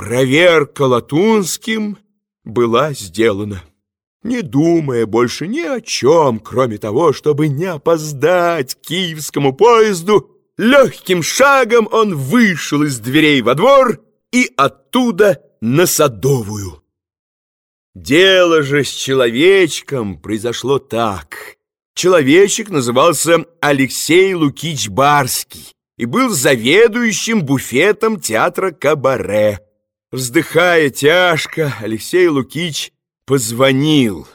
проверка Латунским была сделана. Не думая больше ни о чем, кроме того, чтобы не опоздать к киевскому поезду, легким шагом он вышел из дверей во двор и оттуда на Садовую. Дело же с человечком произошло так. Человечек назывался Алексей Лукич Барский и был заведующим буфетом театра «Кабаре». Вздыхая тяжко, Алексей Лукич позвонил.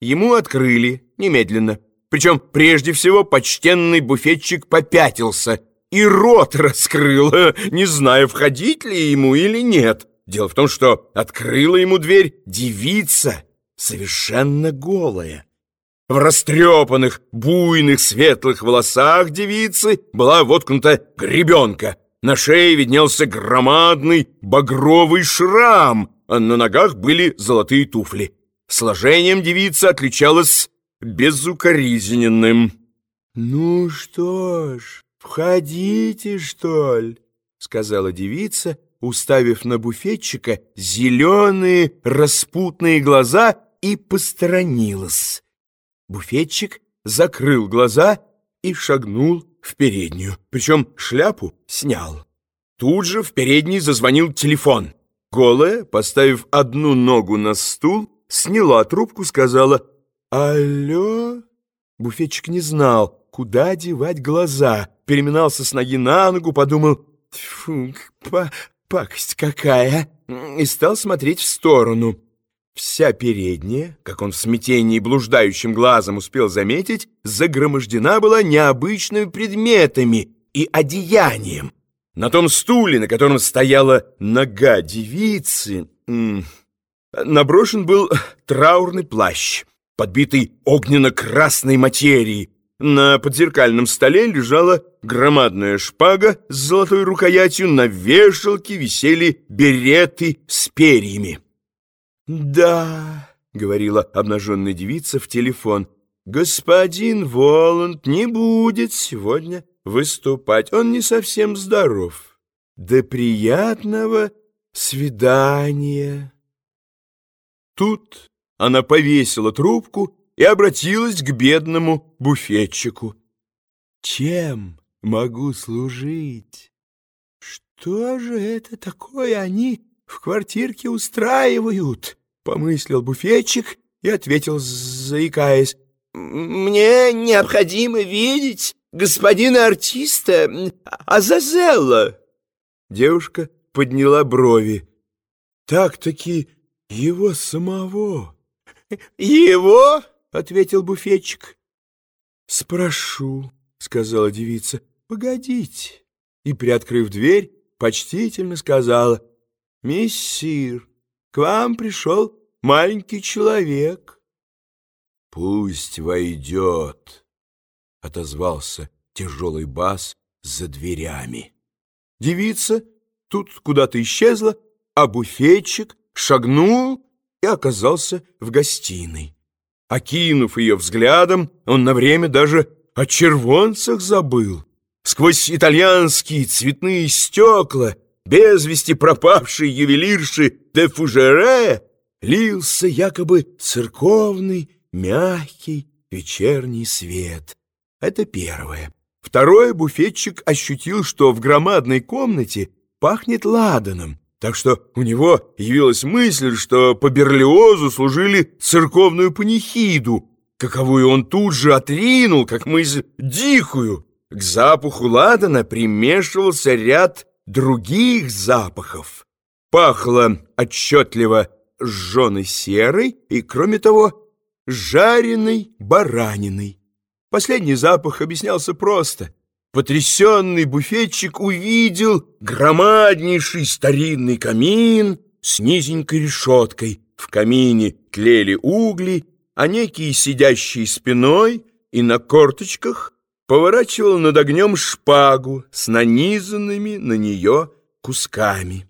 Ему открыли немедленно. Причем прежде всего почтенный буфетчик попятился и рот раскрыл, не зная, входить ли ему или нет. Дело в том, что открыла ему дверь девица, совершенно голая. В растрепанных, буйных, светлых волосах девицы была воткнута гребенка. На шее виднелся громадный багровый шрам, а на ногах были золотые туфли. Сложением девица отличалась безукоризненным. «Ну что ж, входите, что ли?» — сказала девица, уставив на буфетчика зеленые распутные глаза и посторонилась. Буфетчик закрыл глаза и шагнул в переднюю, причем шляпу снял. Тут же в передней зазвонил телефон. Голая, поставив одну ногу на стул, сняла трубку, сказала «Алло?» Буфетчик не знал, куда девать глаза, переминался с ноги на ногу, подумал «Фу, па пакость какая!» и стал смотреть в сторону. Вся передняя, как он в смятении блуждающим глазом успел заметить, загромождена была необычными предметами и одеянием. На том стуле, на котором стояла нога девицы, наброшен был траурный плащ, подбитый огненно-красной материей. На подзеркальном столе лежала громадная шпага с золотой рукоятью, на вешалке висели береты с перьями. «Да», — говорила обнаженная девица в телефон, «господин Воланд не будет сегодня выступать, он не совсем здоров. До приятного свидания». Тут она повесила трубку и обратилась к бедному буфетчику. «Чем могу служить? Что же это такое они в квартирке устраивают?» — помыслил буфетчик и ответил, заикаясь. «Мне необходимо видеть господина артиста Азазелла». Девушка подняла брови. «Так-таки его самого». «Его?» — ответил буфетчик. «Спрошу», — сказала девица. «Погодите». И, приоткрыв дверь, почтительно сказала — «Мессир, к вам пришел маленький человек». «Пусть войдет», — отозвался тяжелый бас за дверями. Девица тут куда-то исчезла, а буфетчик шагнул и оказался в гостиной. Окинув ее взглядом, он на время даже о червонцах забыл. Сквозь итальянские цветные стекла — без вести пропавшей ювелирши де Фужере лился якобы церковный, мягкий вечерний свет. Это первое. Второе, буфетчик ощутил, что в громадной комнате пахнет ладаном, так что у него явилась мысль, что по Берлиозу служили церковную панихиду, каковую он тут же отринул, как мысль дикую. К запаху ладана примешивался ряд других запахов. Пахло отчетливо сжженной серой и, кроме того, жареной бараниной. Последний запах объяснялся просто. Потрясенный буфетчик увидел громаднейший старинный камин с низенькой решеткой. В камине тлели угли, а некий, сидящий спиной и на корточках, поворачивал над огнем шпагу с нанизанными на нее кусками.